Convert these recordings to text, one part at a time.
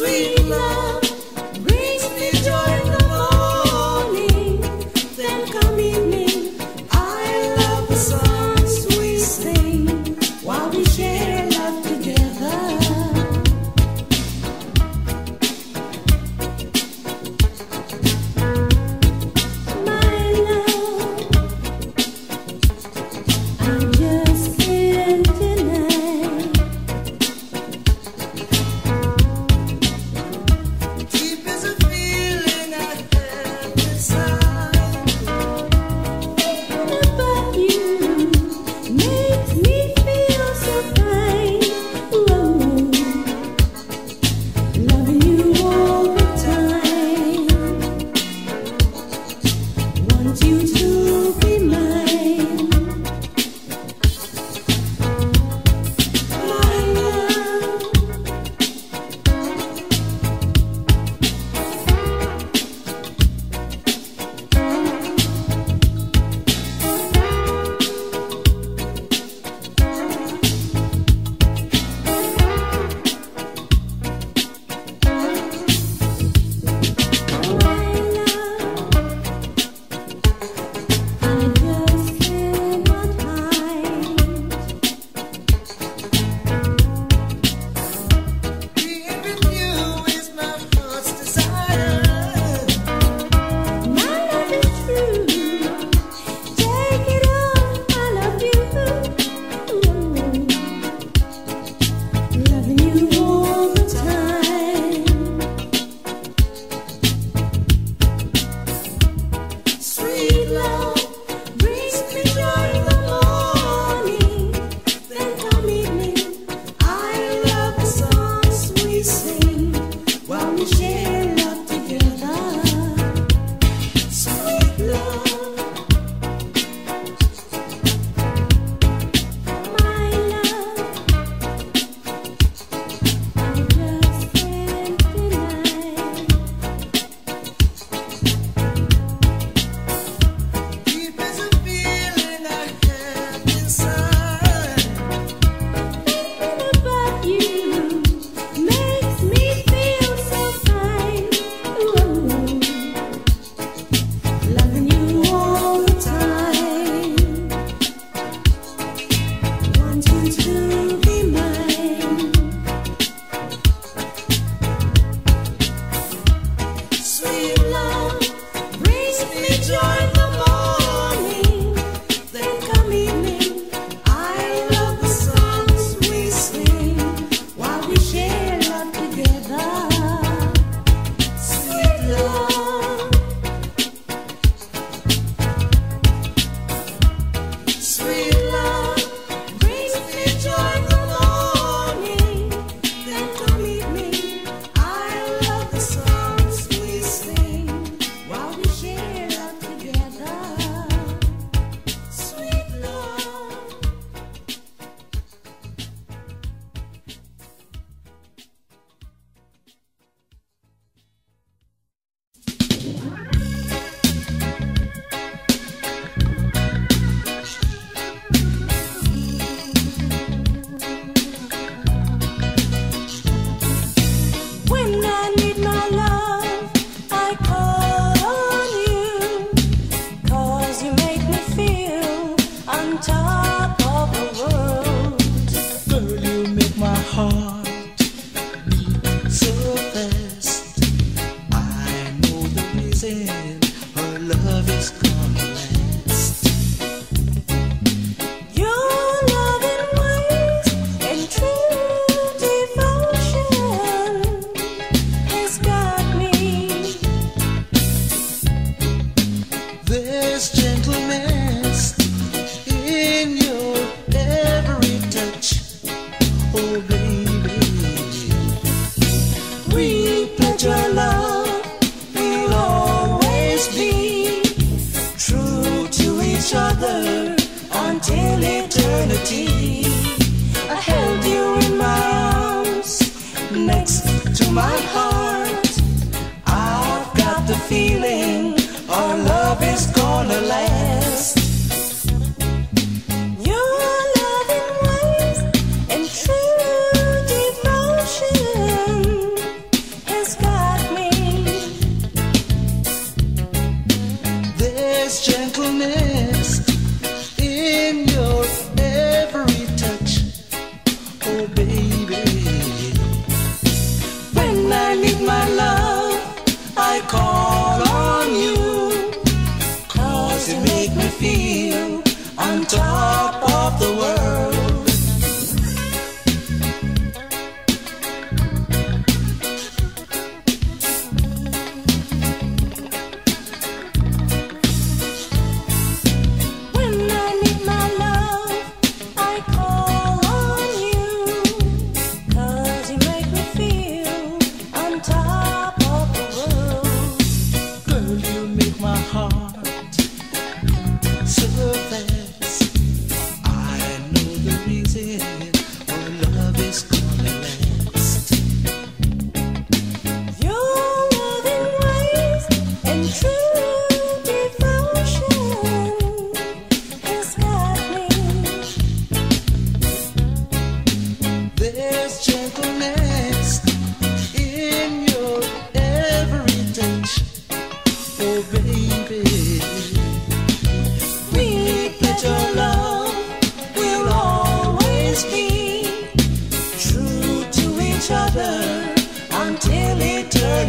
sweet. On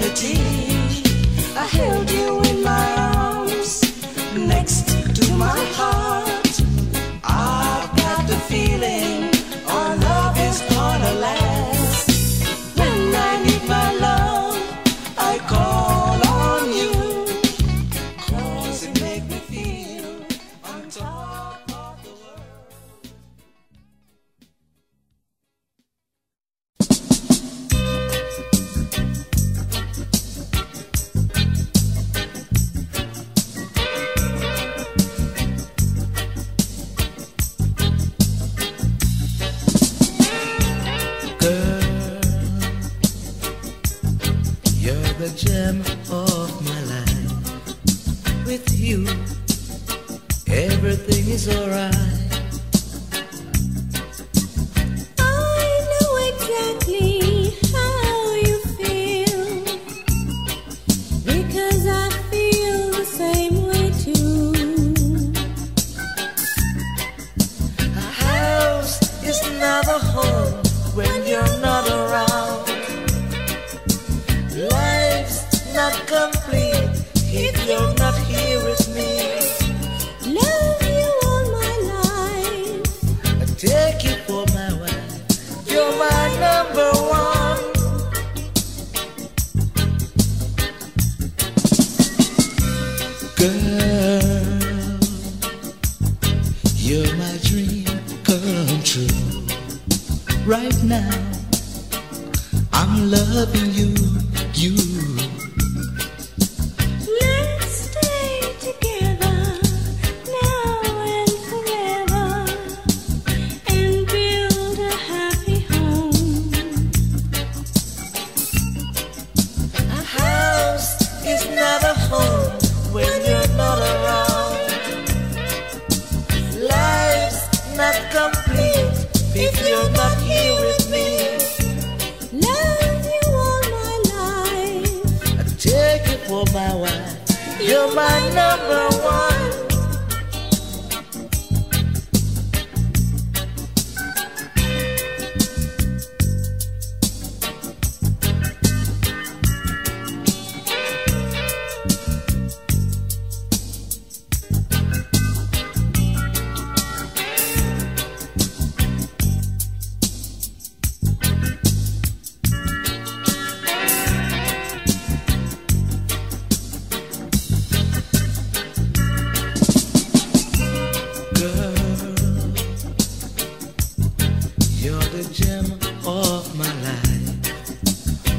eternity. I held you in my arms next to my heart. number one.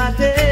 my day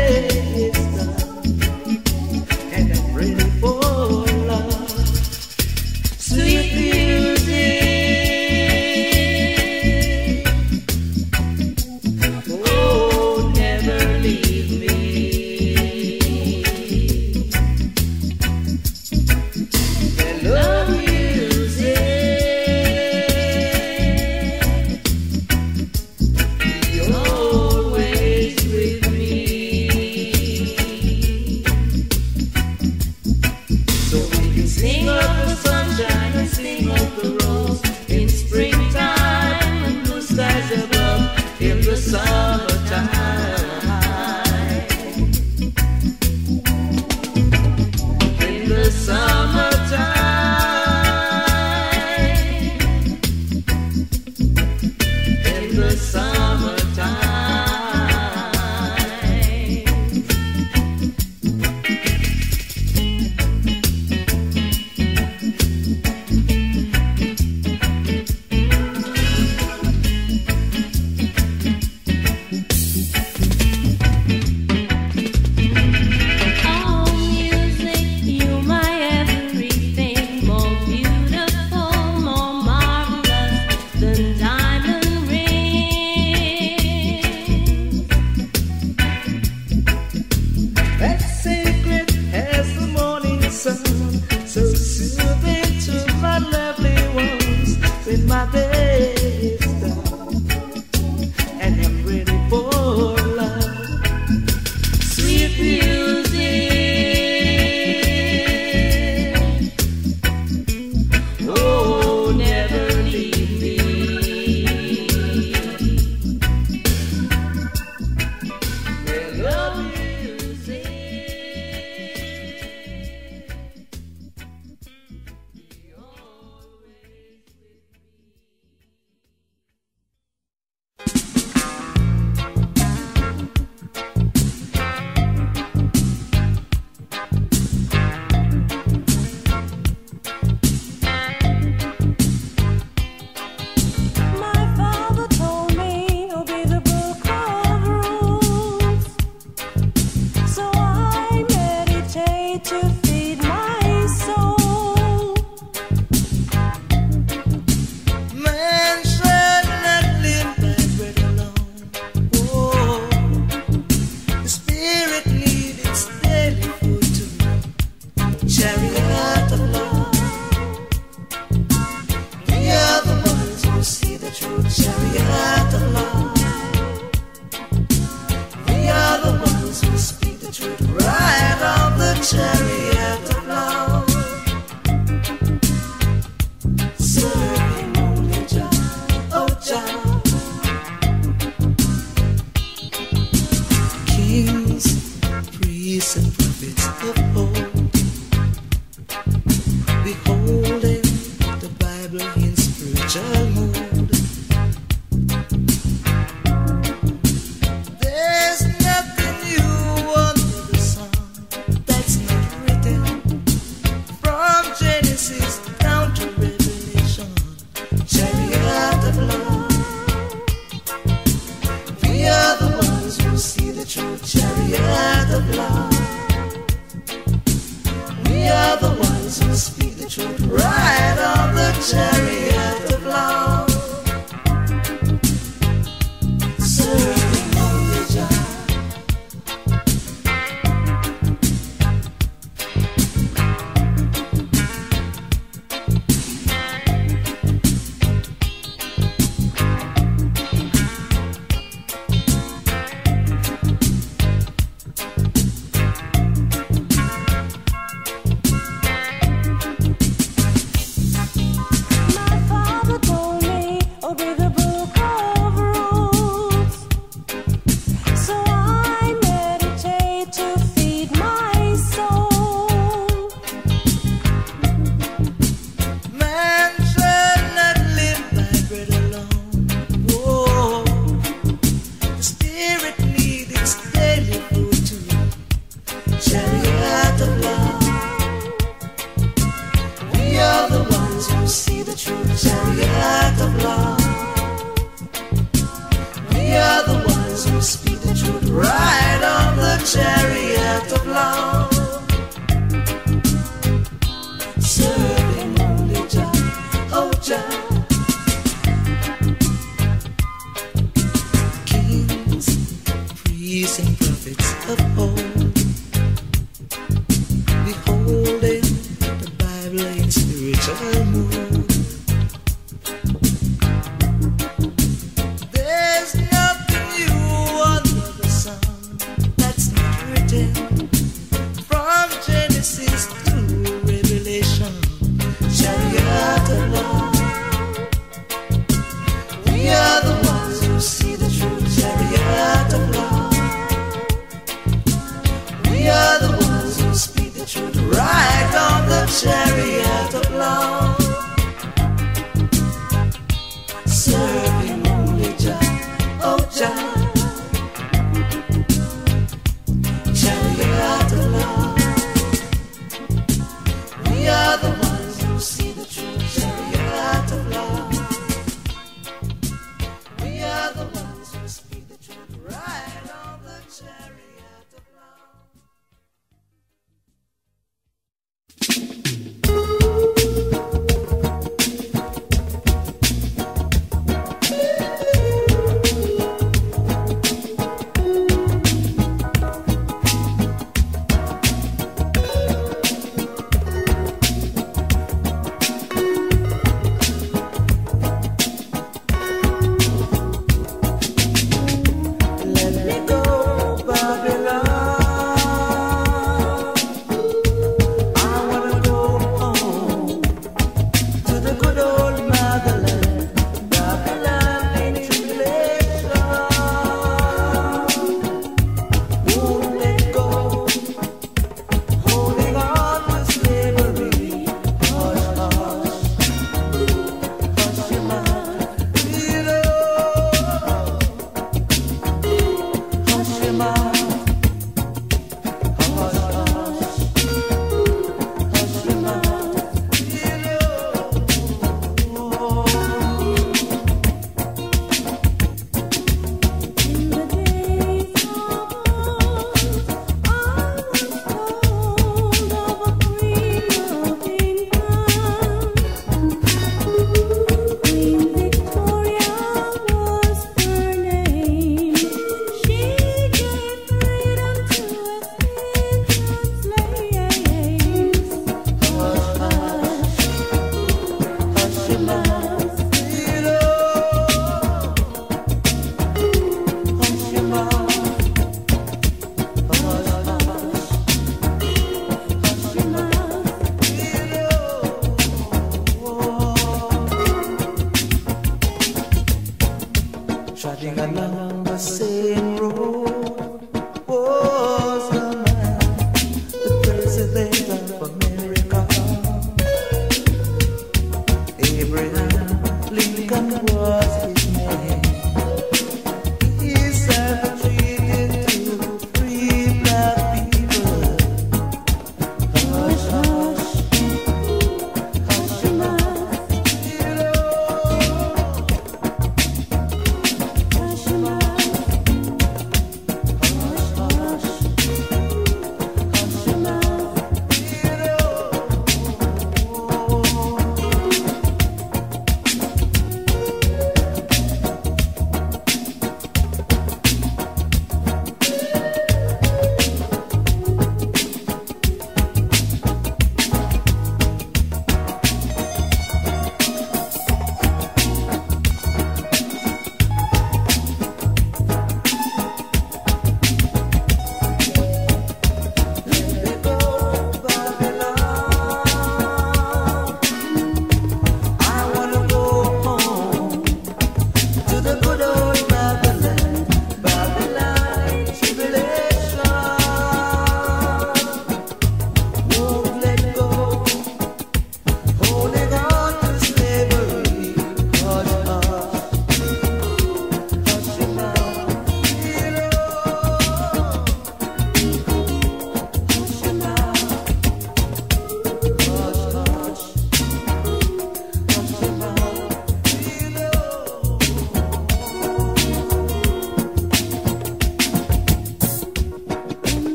beholding the Bible in spiritual mood.